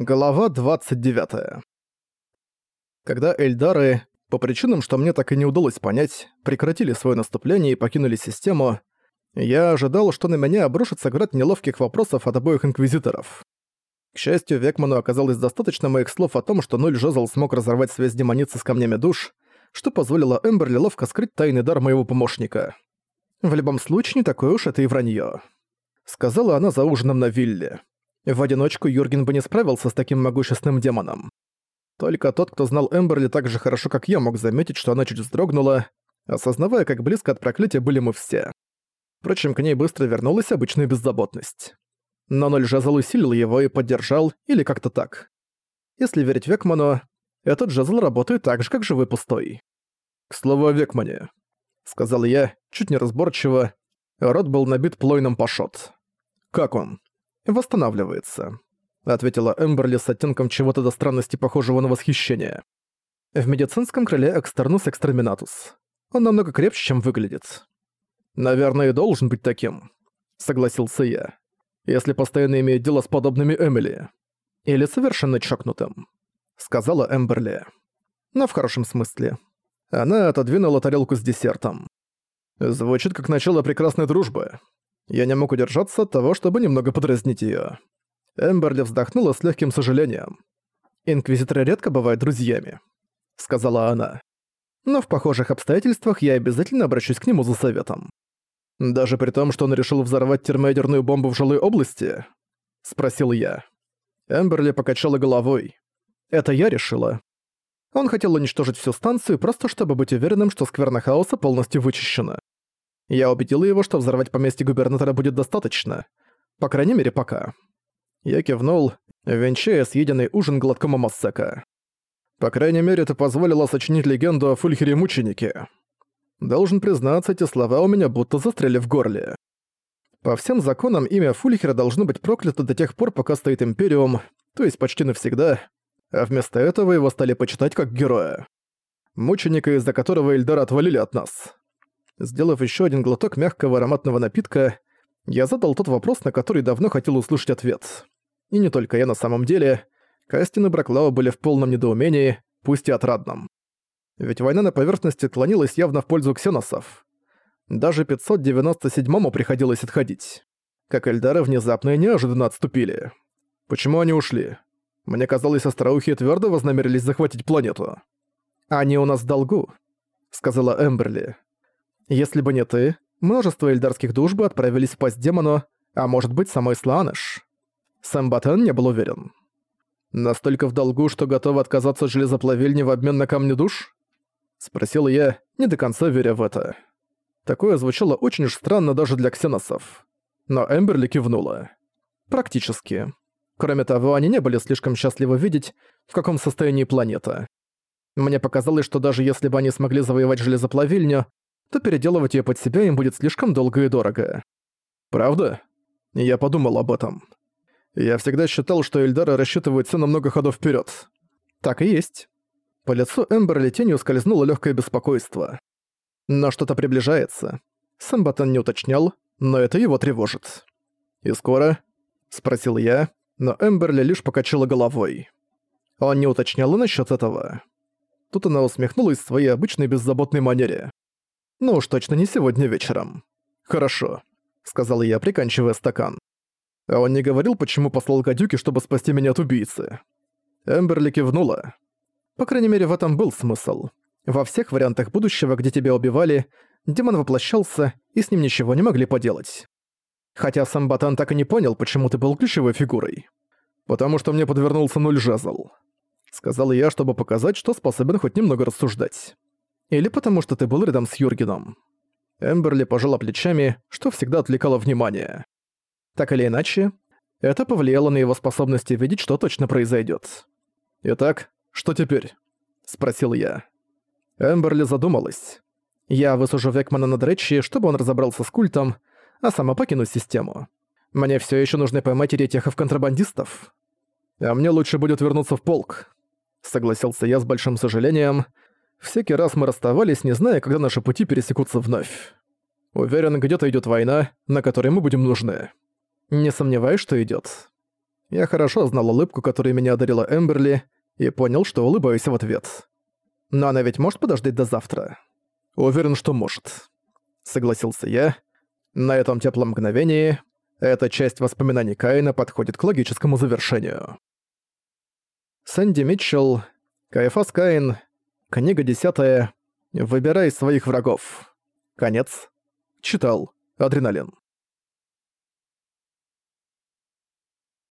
Глава 29. Когда Эльдары, по причинам, что мне так и не удалось понять, прекратили свое наступление и покинули систему, я ожидал, что на меня обрушится град неловких вопросов от обоих инквизиторов. К счастью, Векману оказалось достаточно моих слов о том, что Нуль Жезл смог разорвать связь демоницы с камнями душ, что позволило Эмберли ловко скрыть тайный дар моего помощника. «В любом случае, не такое уж это и вранье», — сказала она за ужином на вилле. В одиночку Юрген бы не справился с таким могущественным демоном. Только тот, кто знал Эмберли так же хорошо, как я, мог заметить, что она чуть вздрогнула, осознавая, как близко от проклятия были мы все. Впрочем, к ней быстро вернулась обычная беззаботность. Но Ноль Жезл усилил его и поддержал, или как-то так. Если верить Векману, этот жезл работает так же, как живой пустой. «К слову о Векмане», — сказал я, чуть неразборчиво, рот был набит плойном пашот. «Как он?» Восстанавливается», — ответила Эмберли с оттенком чего-то до странности похожего на восхищение. «В медицинском крыле экстернус экстреминатус. Он намного крепче, чем выглядит». «Наверное, и должен быть таким», — согласился я. «Если постоянно имеет дело с подобными Эмили. Или совершенно чокнутым», — сказала Эмберли. «Но в хорошем смысле». Она отодвинула тарелку с десертом. «Звучит как начало прекрасной дружбы», я не мог удержаться от того, чтобы немного подразнить её. Эмберли вздохнула с легким сожалением. «Инквизиторы редко бывают друзьями», — сказала она. «Но в похожих обстоятельствах я обязательно обращусь к нему за советом». «Даже при том, что он решил взорвать термоядерную бомбу в жилой области?» — спросил я. Эмберли покачала головой. «Это я решила. Он хотел уничтожить всю станцию, просто чтобы быть уверенным, что скверна хаоса полностью вычищена. Я убедила его, что взорвать поместье губернатора будет достаточно. По крайней мере, пока. Я кивнул, венчая съеденный ужин глотком Амассека. По крайней мере, это позволило сочинить легенду о Фульхере-мученике. Должен признаться, эти слова у меня будто застряли в горле. По всем законам имя Фульхера должно быть проклято до тех пор, пока стоит Империум, то есть почти навсегда, а вместо этого его стали почитать как героя. Мученика, из-за которого Эльдара отвалили от нас. Сделав еще один глоток мягкого ароматного напитка, я задал тот вопрос, на который давно хотел услышать ответ. И не только я на самом деле. Кастин и Браклау были в полном недоумении, пусть и отрадном. Ведь война на поверхности клонилась явно в пользу ксеносов. Даже 597-му приходилось отходить. Как Эльдары внезапно и неожиданно отступили. Почему они ушли? Мне казалось, остроухие твердо вознамерились захватить планету. «Они у нас в долгу», — сказала Эмберли. Если бы не ты, множество эльдарских душ бы отправились в пасть демону, а может быть самой Слааныш. Сэм Батен не был уверен. «Настолько в долгу, что готов отказаться от железоплавильни в обмен на камни душ?» Спросил я, не до конца веря в это. Такое звучало очень уж странно даже для ксеносов. Но Эмберли кивнула. Практически. Кроме того, они не были слишком счастливы видеть, в каком состоянии планета. Мне показалось, что даже если бы они смогли завоевать железоплавильню, то переделывать её под себя им будет слишком долго и дорого. Правда? Я подумал об этом. Я всегда считал, что Эльдара рассчитывают всё на много ходов вперёд. Так и есть. По лицу Эмберли тенью скользнуло лёгкое беспокойство. Но что-то приближается. Сам Батон не уточнял, но это его тревожит. «И скоро?» — спросил я, но Эмберли лишь покачала головой. Он не уточнял и насчёт этого. Тут она усмехнулась в своей обычной беззаботной манере. Ну уж точно не сегодня вечером. Хорошо, сказал я, приканчивая стакан. А он не говорил, почему послал гадюки, чтобы спасти меня от убийцы. Эмберли кивнула. По крайней мере, в этом был смысл. Во всех вариантах будущего, где тебя убивали, демон воплощался, и с ним ничего не могли поделать. Хотя сам Батан так и не понял, почему ты был ключевой фигурой. «Потому что мне подвернулся нуль жезл», — сказал я, чтобы показать, что способен хоть немного рассуждать. Или потому что ты был рядом с Юргеном. Эмберли пожала плечами, что всегда отвлекало внимание. Так или иначе, это повлияло на его способности видеть, что точно произойдет. «Итак, что теперь?» – спросил я. Эмберли задумалась. Я высужу Векмана над Дречи, чтобы он разобрался с культом, а сама покину систему. Мне все еще нужно поймать еретехов-контрабандистов. А мне лучше будет вернуться в полк. Согласился я с большим сожалением, Всякий раз мы расставались, не зная, когда наши пути пересекутся вновь. Уверен, где-то идёт война, на которой мы будем нужны. Не сомневаюсь, что идёт. Я хорошо знал улыбку, которой меня одарила Эмберли, и понял, что улыбаюсь в ответ. Но она ведь может подождать до завтра? Уверен, что может. Согласился я. На этом теплом мгновении эта часть воспоминаний Каина подходит к логическому завершению. Сэнди Митчелл, Кайфас Каин, книга десятая. Выбирай своих врагов. Конец. Читал. Адреналин.